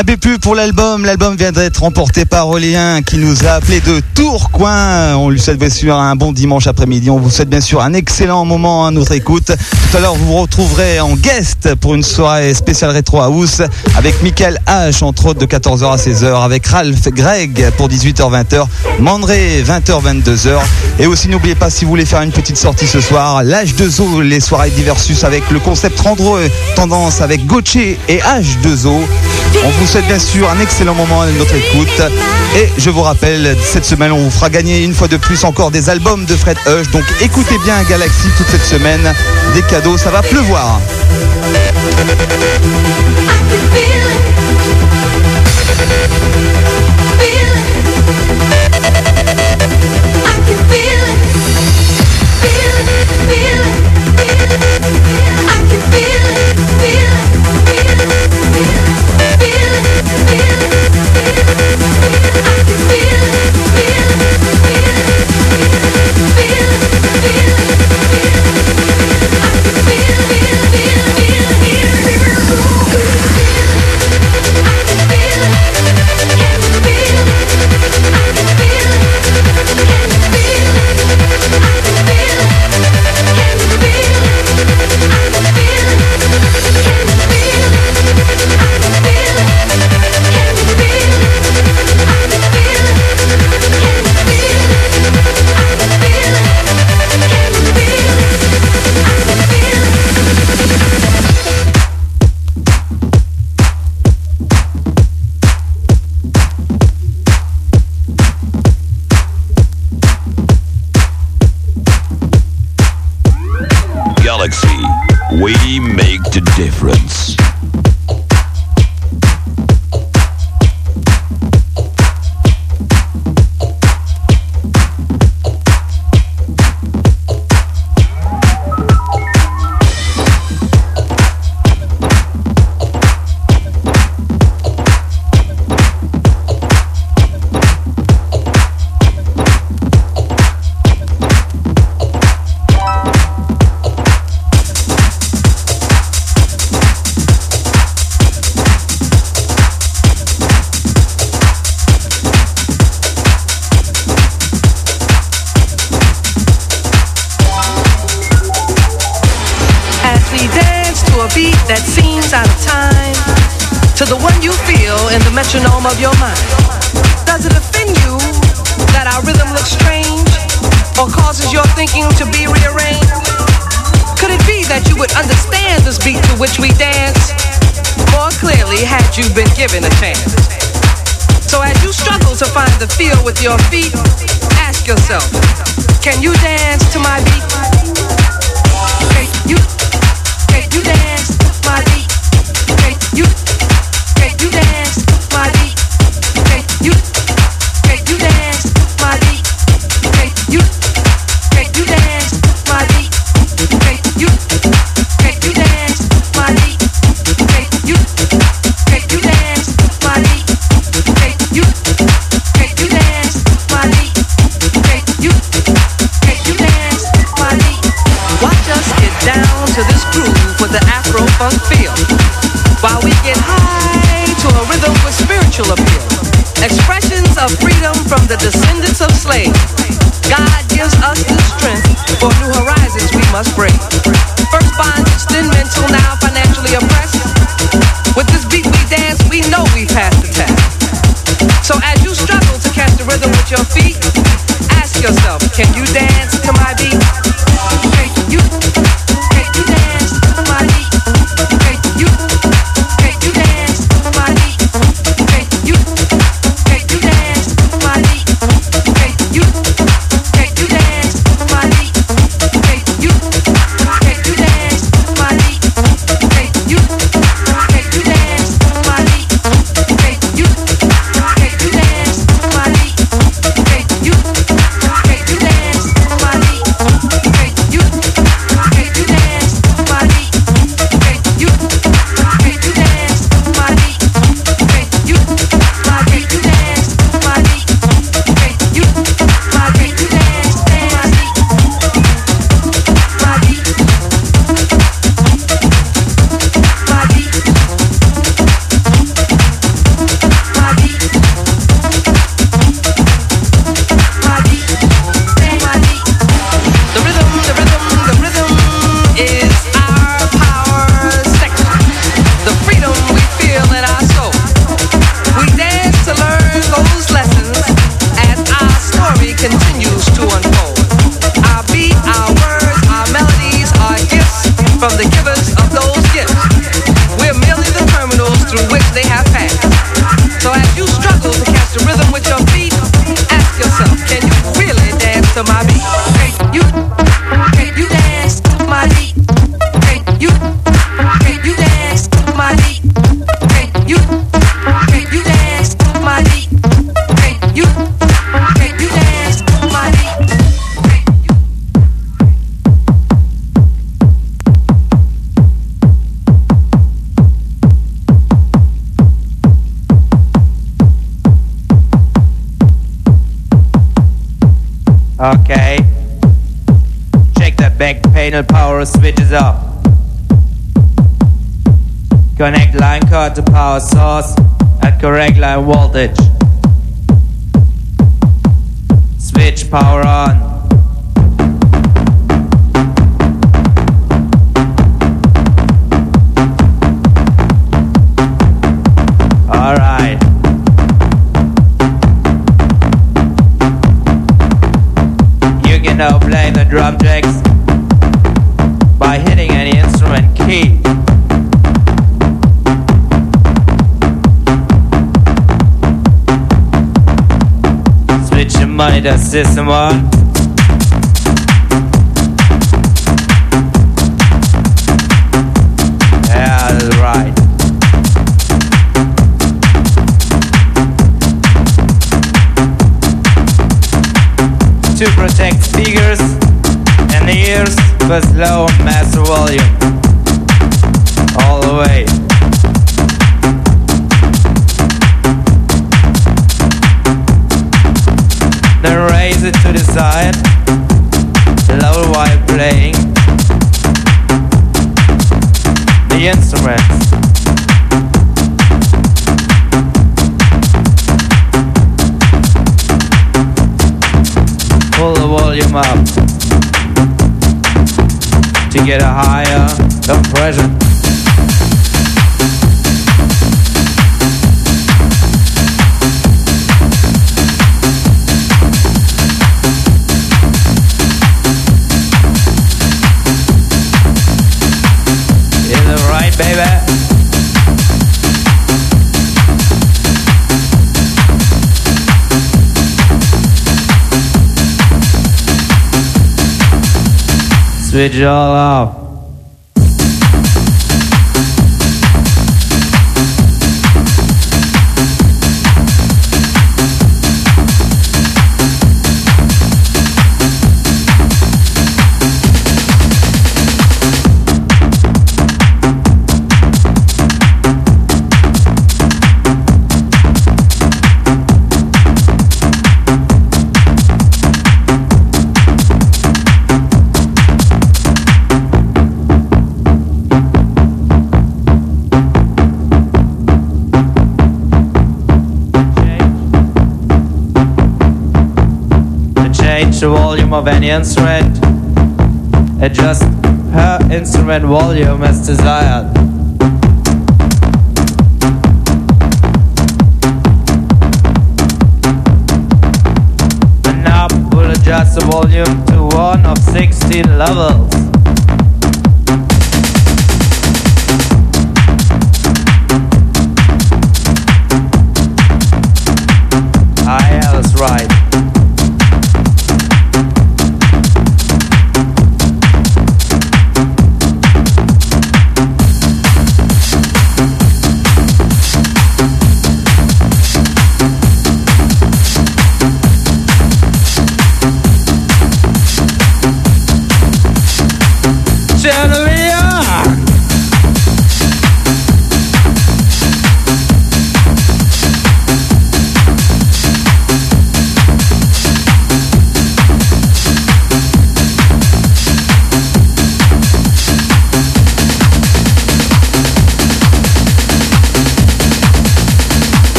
Speaker 8: l'abbé pour l'album. L'album vient d'être remporté par Aurélien qui nous a appelé de Tourcoing. On lui souhaite bien sûr un bon dimanche après-midi. On vous souhaite bien sûr un excellent moment à notre écoute. Tout à l'heure, vous vous retrouverez en guest pour une soirée spéciale rétro house avec Michael H, entre autres de 14h à 16h, avec Ralph Greg pour 18h-20h, Mandré 20h-22h. Et aussi, n'oubliez pas, si vous voulez faire une petite sortie ce soir, l'âge de Zo, les soirées Diversus avec le concept Randro tendance avec Gauthier et H2O. On vous souhaite bien sûr un excellent moment à notre écoute. Et je vous rappelle, cette semaine, on vous fera gagner une fois de plus encore des albums de Fred Hush. Donc écoutez bien Galaxy toute cette semaine. Des cadeaux, ça va pleuvoir.
Speaker 13: You to protect figures and ears with
Speaker 4: low mass volume. All the way. Then raise it to the side, low while playing the instruments. The volume up to get a higher compression. Is Switch it all off. Volume of any instrument. Adjust her instrument volume as desired. The knob will adjust the volume to one of 16 levels.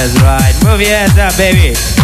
Speaker 4: That's right. Move your hands up, baby.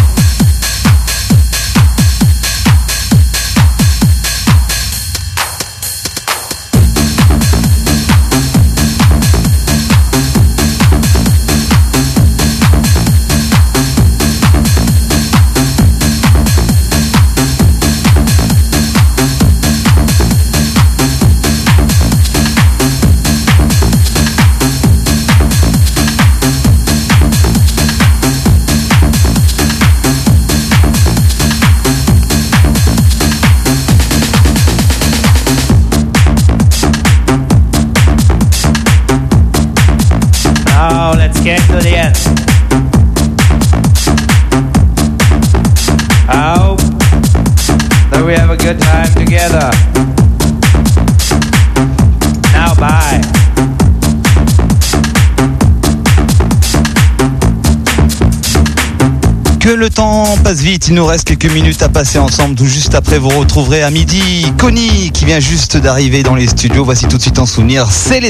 Speaker 14: Que
Speaker 2: le temps passe vite, il nous reste quelques minutes à passer ensemble. Tout juste après, vous retrouverez à midi Connie qui vient juste d'arriver dans les studios. Voici tout de suite en souvenir, c'est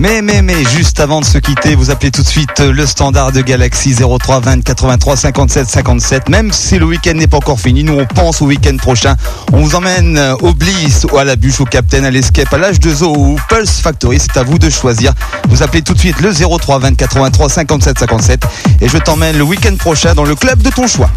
Speaker 2: Mais, mais, mais, juste avant de se quitter, vous appelez tout de suite le standard de Galaxy 03 20 83 57 57. Même si le week-end n'est pas encore fini, nous on pense au week-end prochain. On vous emmène au Bliss, ou à la bûche, au Captain, à l'Escape, à l'âge de Zoo ou Pulse Factory. C'est à vous de choisir. Vous appelez tout de suite le 03 20 83 57 57 et je t'emmène le week-end prochain dans le club de ton choix.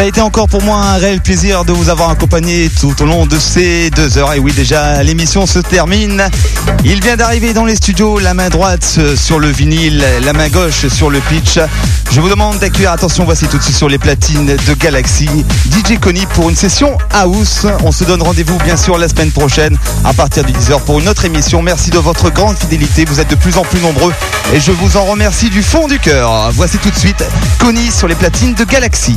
Speaker 2: Ça a été encore pour moi un réel plaisir de vous avoir accompagné tout au long de ces deux heures. Et oui, déjà, l'émission se termine. Il vient d'arriver dans les studios, la main droite sur le vinyle, la main gauche sur le pitch. Je vous demande d'accueillir, attention, voici tout de suite sur les platines de Galaxy, DJ Connie pour une session house. On se donne rendez-vous bien sûr la semaine prochaine à partir de 10h pour une autre émission. Merci de votre grande fidélité. Vous êtes de plus en plus nombreux et je vous en remercie du fond du cœur. Voici tout de suite Connie sur les platines de Galaxy.